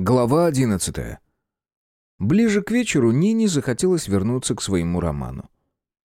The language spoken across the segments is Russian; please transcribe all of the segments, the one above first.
Глава одиннадцатая. Ближе к вечеру Нине захотелось вернуться к своему роману.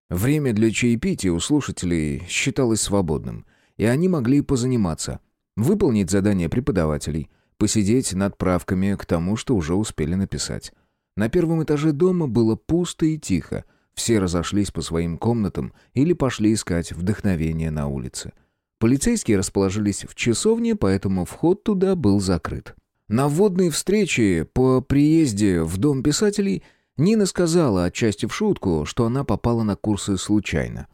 Время для чаепития у слушателей считалось свободным, и они могли позаниматься, выполнить задания преподавателей, посидеть над правками к тому, что уже успели написать. На первом этаже дома было пусто и тихо, все разошлись по своим комнатам или пошли искать вдохновение на улице. Полицейские расположились в часовне, поэтому вход туда был закрыт. На вводной встрече по приезде в Дом писателей Нина сказала, отчасти в шутку, что она попала на курсы случайно.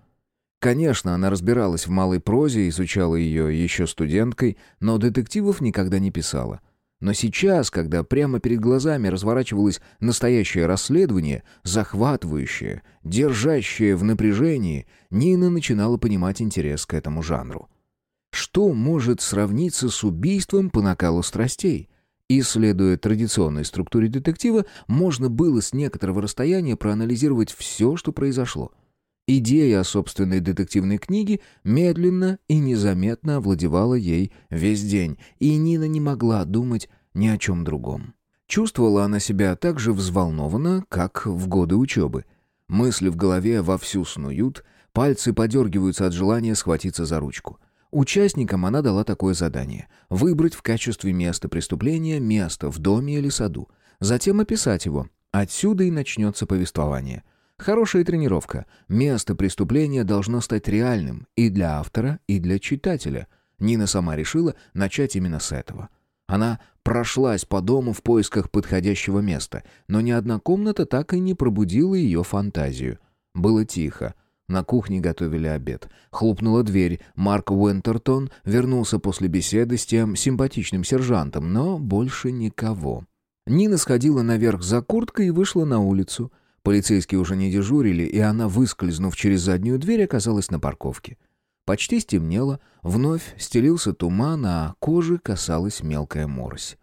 Конечно, она разбиралась в малой прозе, изучала ее еще студенткой, но детективов никогда не писала. Но сейчас, когда прямо перед глазами разворачивалось настоящее расследование, захватывающее, держащее в напряжении, Нина начинала понимать интерес к этому жанру. Что может сравниться с убийством по накалу страстей? Исследуя традиционной структуре детектива, можно было с некоторого расстояния проанализировать все, что произошло. Идея о собственной детективной книге медленно и незаметно овладевала ей весь день, и Нина не могла думать ни о чем другом. Чувствовала она себя так же взволнованно, как в годы учебы. Мысли в голове вовсю снуют, пальцы подергиваются от желания схватиться за ручку — Участникам она дала такое задание – выбрать в качестве места преступления место в доме или саду, затем описать его. Отсюда и начнется повествование. Хорошая тренировка. Место преступления должно стать реальным и для автора, и для читателя. Нина сама решила начать именно с этого. Она прошлась по дому в поисках подходящего места, но ни одна комната так и не пробудила ее фантазию. Было тихо. На кухне готовили обед. Хлопнула дверь. Марк Уэнтертон вернулся после беседы с тем симпатичным сержантом, но больше никого. Нина сходила наверх за курткой и вышла на улицу. Полицейские уже не дежурили, и она, выскользнув через заднюю дверь, оказалась на парковке. Почти стемнело, вновь стелился туман, а кожи касалась мелкая морось.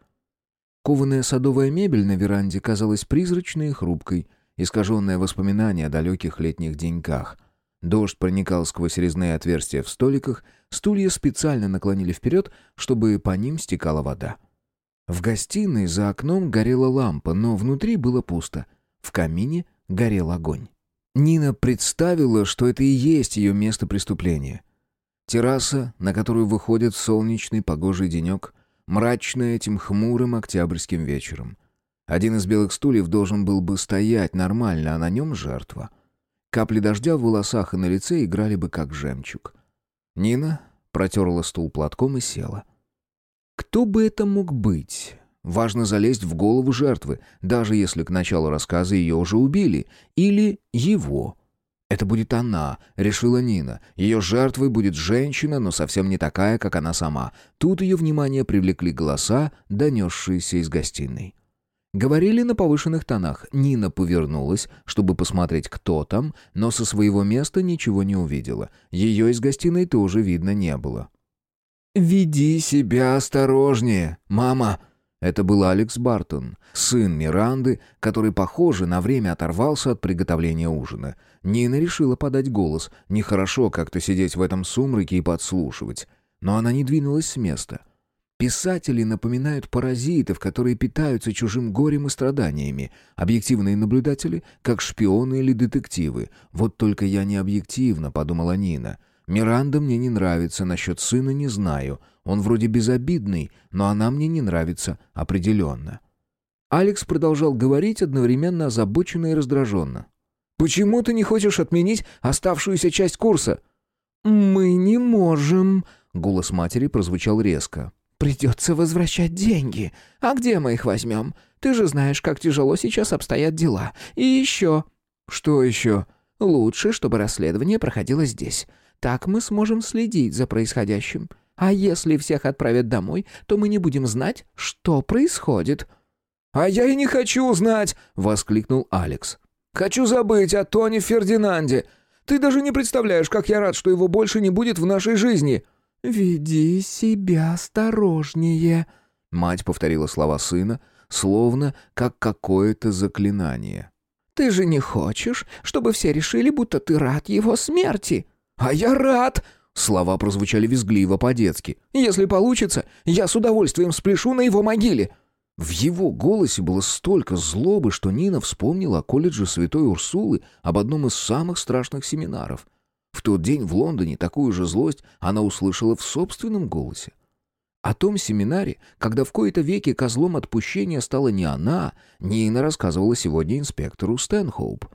Кованая садовая мебель на веранде казалась призрачной и хрупкой, искаженная воспоминания о далеких летних деньках — Дождь проникал сквозь резные отверстия в столиках, стулья специально наклонили вперед, чтобы по ним стекала вода. В гостиной за окном горела лампа, но внутри было пусто. В камине горел огонь. Нина представила, что это и есть ее место преступления. Терраса, на которую выходит солнечный погожий денек, мрачная этим хмурым октябрьским вечером. Один из белых стульев должен был бы стоять нормально, а на нем жертва — Капли дождя в волосах и на лице играли бы как жемчуг. Нина протерла стул платком и села. Кто бы это мог быть? Важно залезть в голову жертвы, даже если к началу рассказа ее уже убили. Или его. Это будет она, решила Нина. Ее жертвой будет женщина, но совсем не такая, как она сама. Тут ее внимание привлекли голоса, донесшиеся из гостиной. Говорили на повышенных тонах. Нина повернулась, чтобы посмотреть, кто там, но со своего места ничего не увидела. Ее из гостиной тоже видно не было. «Веди себя осторожнее, мама!» Это был Алекс Бартон, сын Миранды, который, похоже, на время оторвался от приготовления ужина. Нина решила подать голос. Нехорошо как-то сидеть в этом сумраке и подслушивать. Но она не двинулась с места — Писатели напоминают паразитов, которые питаются чужим горем и страданиями. Объективные наблюдатели, как шпионы или детективы. Вот только я не объективно, подумала Нина. Миранда мне не нравится, насчет сына не знаю. Он вроде безобидный, но она мне не нравится определенно. Алекс продолжал говорить, одновременно озабоченно и раздраженно. «Почему ты не хочешь отменить оставшуюся часть курса?» «Мы не можем», — голос матери прозвучал резко. Придется возвращать деньги. А где мы их возьмем? Ты же знаешь, как тяжело сейчас обстоят дела. И еще...» «Что еще?» «Лучше, чтобы расследование проходило здесь. Так мы сможем следить за происходящим. А если всех отправят домой, то мы не будем знать, что происходит». «А я и не хочу знать!» — воскликнул Алекс. «Хочу забыть о Тоне Фердинанде. Ты даже не представляешь, как я рад, что его больше не будет в нашей жизни!» «Веди себя осторожнее», — мать повторила слова сына, словно как какое-то заклинание. «Ты же не хочешь, чтобы все решили, будто ты рад его смерти?» «А я рад!» Слова прозвучали визгливо по-детски. «Если получится, я с удовольствием спляшу на его могиле!» В его голосе было столько злобы, что Нина вспомнила о колледже Святой Урсулы, об одном из самых страшных семинаров. В тот день в Лондоне такую же злость она услышала в собственном голосе. О том семинаре, когда в кои-то веки козлом отпущения стала не она, Нина рассказывала сегодня инспектору Стэнхоуп.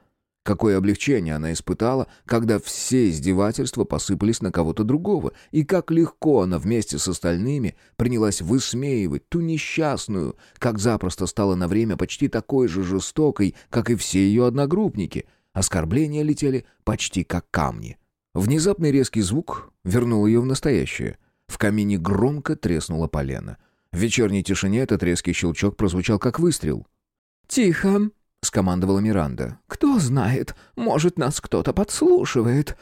Какое облегчение она испытала, когда все издевательства посыпались на кого-то другого, и как легко она вместе с остальными принялась высмеивать ту несчастную, как запросто стала на время почти такой же жестокой, как и все ее одногруппники. Оскорбления летели почти как камни. Внезапный резкий звук вернул ее в настоящее. В камине громко треснула полена. В вечерней тишине этот резкий щелчок прозвучал как выстрел. «Тихо!» — скомандовала Миранда. «Кто знает, может, нас кто-то подслушивает».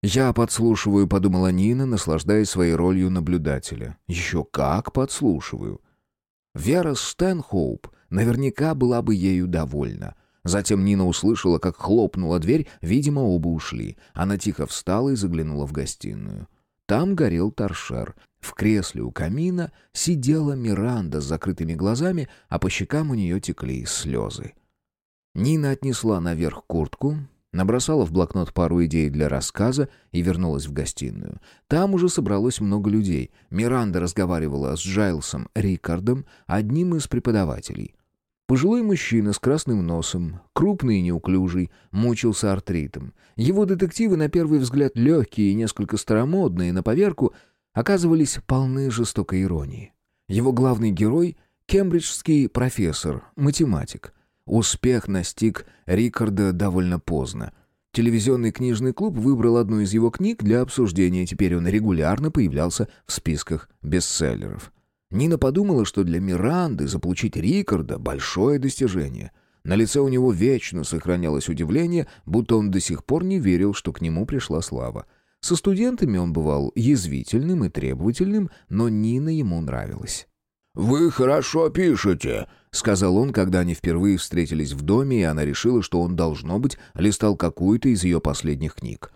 «Я подслушиваю», — подумала Нина, наслаждаясь своей ролью наблюдателя. «Еще как подслушиваю». Вера Стэнхоуп наверняка была бы ею довольна. Затем Нина услышала, как хлопнула дверь, видимо, оба ушли. Она тихо встала и заглянула в гостиную. Там горел торшер. В кресле у камина сидела Миранда с закрытыми глазами, а по щекам у нее текли слезы. Нина отнесла наверх куртку, набросала в блокнот пару идей для рассказа и вернулась в гостиную. Там уже собралось много людей. Миранда разговаривала с Джайлсом Рикардом, одним из преподавателей. Пожилой мужчина с красным носом, крупный и неуклюжий, мучился артритом. Его детективы, на первый взгляд легкие и несколько старомодные, на поверку, оказывались полны жестокой иронии. Его главный герой — кембриджский профессор, математик. Успех настиг Рикарда довольно поздно. Телевизионный книжный клуб выбрал одну из его книг для обсуждения, теперь он регулярно появлялся в списках бестселлеров. Нина подумала, что для Миранды заполучить Рикарда — большое достижение. На лице у него вечно сохранялось удивление, будто он до сих пор не верил, что к нему пришла слава. Со студентами он бывал язвительным и требовательным, но Нина ему нравилась. «Вы хорошо пишете», — сказал он, когда они впервые встретились в доме, и она решила, что он, должно быть, листал какую-то из ее последних книг.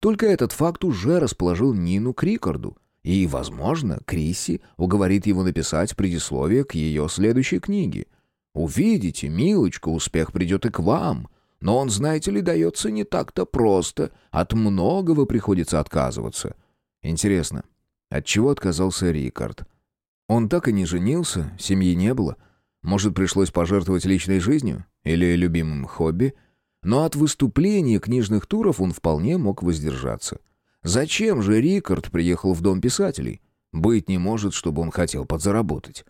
Только этот факт уже расположил Нину к Рикарду. И, возможно, Крисси уговорит его написать предисловие к ее следующей книге. «Увидите, милочка, успех придет и к вам. Но он, знаете ли, дается не так-то просто. От многого приходится отказываться». Интересно, от чего отказался Рикард? Он так и не женился, семьи не было. Может, пришлось пожертвовать личной жизнью или любимым хобби? Но от выступления книжных туров он вполне мог воздержаться. Зачем же Рикард приехал в дом писателей? Быть не может, чтобы он хотел подзаработать.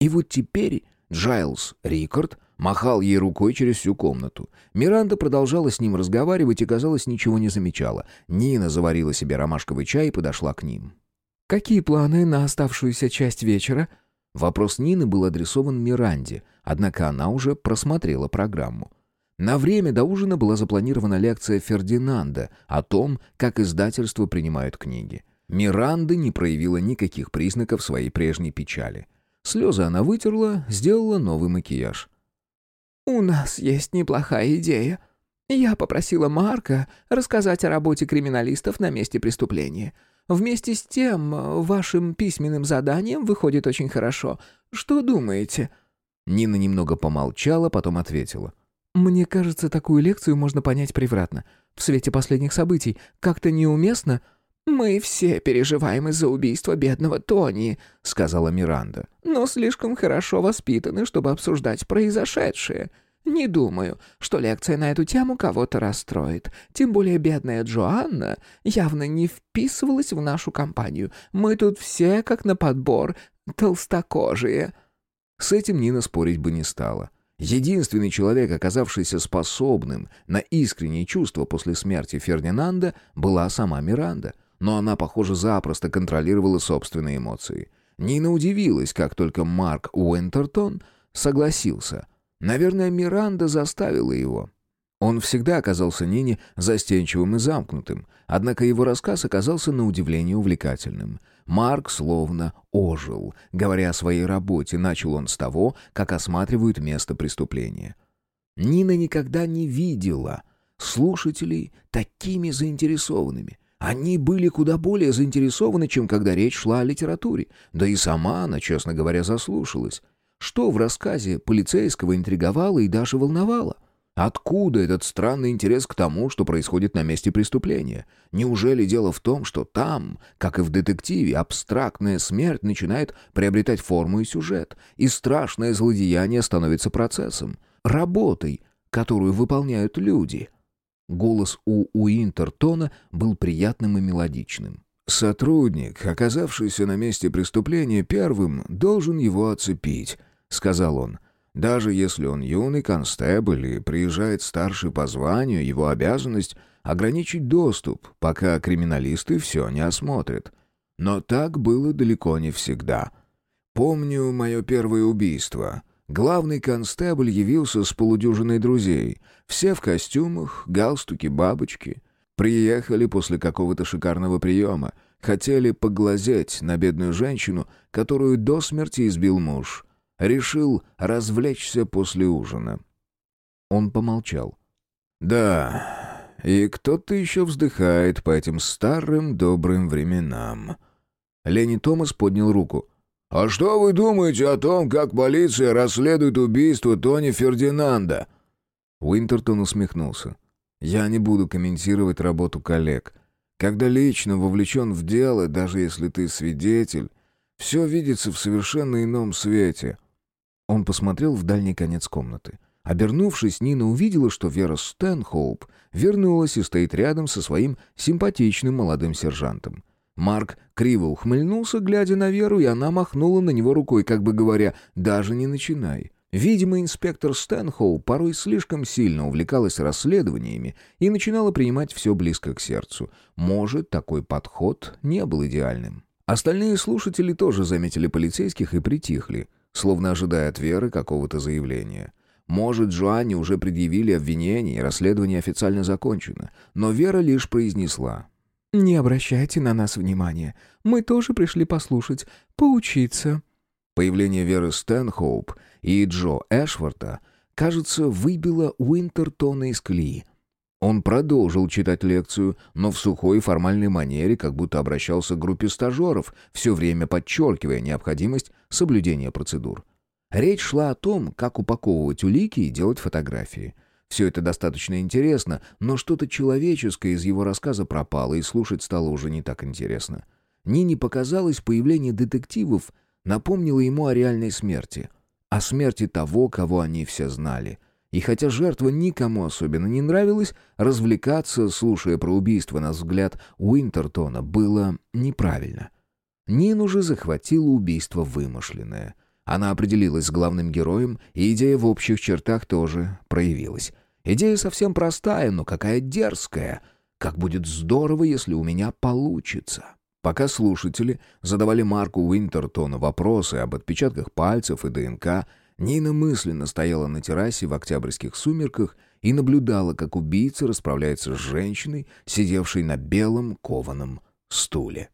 И вот теперь Джайлз Рикард махал ей рукой через всю комнату. Миранда продолжала с ним разговаривать и, казалось, ничего не замечала. Нина заварила себе ромашковый чай и подошла к ним. «Какие планы на оставшуюся часть вечера?» Вопрос Нины был адресован Миранде, однако она уже просмотрела программу. На время до ужина была запланирована лекция Фердинанда о том, как издательство принимают книги. Миранда не проявила никаких признаков своей прежней печали. Слезы она вытерла, сделала новый макияж. «У нас есть неплохая идея. Я попросила Марка рассказать о работе криминалистов на месте преступления. Вместе с тем, вашим письменным заданием выходит очень хорошо. Что думаете?» Нина немного помолчала, потом ответила. «Мне кажется, такую лекцию можно понять превратно. В свете последних событий как-то неуместно...» «Мы все переживаем из-за убийства бедного Тони», — сказала Миранда. «Но слишком хорошо воспитаны, чтобы обсуждать произошедшее. Не думаю, что лекция на эту тему кого-то расстроит. Тем более бедная Джоанна явно не вписывалась в нашу компанию. Мы тут все, как на подбор, толстокожие». С этим Нина спорить бы не стала. Единственный человек, оказавшийся способным на искренние чувства после смерти Фердинанда, была сама Миранда. Но она, похоже, запросто контролировала собственные эмоции. Нина удивилась, как только Марк Уинтертон согласился — Наверное, Миранда заставила его. Он всегда оказался Нине застенчивым и замкнутым, однако его рассказ оказался на удивление увлекательным. Марк словно ожил. Говоря о своей работе, начал он с того, как осматривают место преступления. Нина никогда не видела слушателей такими заинтересованными. Они были куда более заинтересованы, чем когда речь шла о литературе. Да и сама она, честно говоря, заслушалась. Что в рассказе полицейского интриговало и даже волновало? Откуда этот странный интерес к тому, что происходит на месте преступления? Неужели дело в том, что там, как и в детективе, абстрактная смерть начинает приобретать форму и сюжет, и страшное злодеяние становится процессом, работой, которую выполняют люди? Голос у Уинтертона был приятным и мелодичным. «Сотрудник, оказавшийся на месте преступления первым, должен его оцепить», — сказал он. Даже если он юный констебль и приезжает старший по званию, его обязанность — ограничить доступ, пока криминалисты все не осмотрят. Но так было далеко не всегда. Помню мое первое убийство. Главный констебль явился с полудюжиной друзей. Все в костюмах, галстуки, бабочки. Приехали после какого-то шикарного приема. Хотели поглазеть на бедную женщину, которую до смерти избил муж — Решил развлечься после ужина. Он помолчал. «Да, и кто-то еще вздыхает по этим старым добрым временам». Ленни Томас поднял руку. «А что вы думаете о том, как полиция расследует убийство Тони Фердинанда?» Уинтертон усмехнулся. «Я не буду комментировать работу коллег. Когда лично вовлечен в дело, даже если ты свидетель, все видится в совершенно ином свете. Он посмотрел в дальний конец комнаты. Обернувшись, Нина увидела, что Вера Стэнхоуп вернулась и стоит рядом со своим симпатичным молодым сержантом. Марк криво ухмыльнулся, глядя на Веру, и она махнула на него рукой, как бы говоря, «даже не начинай». Видимо, инспектор Стэнхоу порой слишком сильно увлекалась расследованиями и начинала принимать все близко к сердцу. Может, такой подход не был идеальным. Остальные слушатели тоже заметили полицейских и притихли словно ожидая от Веры какого-то заявления. Может, Джоанне уже предъявили обвинение, и расследование официально закончено. Но Вера лишь произнесла. «Не обращайте на нас внимания. Мы тоже пришли послушать, поучиться». Появление Веры Стэнхоуп и Джо Эшворта, кажется, выбило Уинтертона из колеи. Он продолжил читать лекцию, но в сухой формальной манере, как будто обращался к группе стажеров, все время подчеркивая необходимость соблюдения процедур. Речь шла о том, как упаковывать улики и делать фотографии. Все это достаточно интересно, но что-то человеческое из его рассказа пропало, и слушать стало уже не так интересно. Нине показалось, появление детективов напомнило ему о реальной смерти. О смерти того, кого они все знали — и хотя жертва никому особенно не нравилась, развлекаться, слушая про убийство на взгляд Уинтертона, было неправильно. Нину же захватило убийство вымышленное. Она определилась с главным героем, и идея в общих чертах тоже проявилась. Идея совсем простая, но какая дерзкая. Как будет здорово, если у меня получится. Пока слушатели задавали Марку Уинтертону вопросы об отпечатках пальцев и ДНК, Нина мысленно стояла на террасе в октябрьских сумерках и наблюдала, как убийца расправляется с женщиной, сидевшей на белом кованом стуле.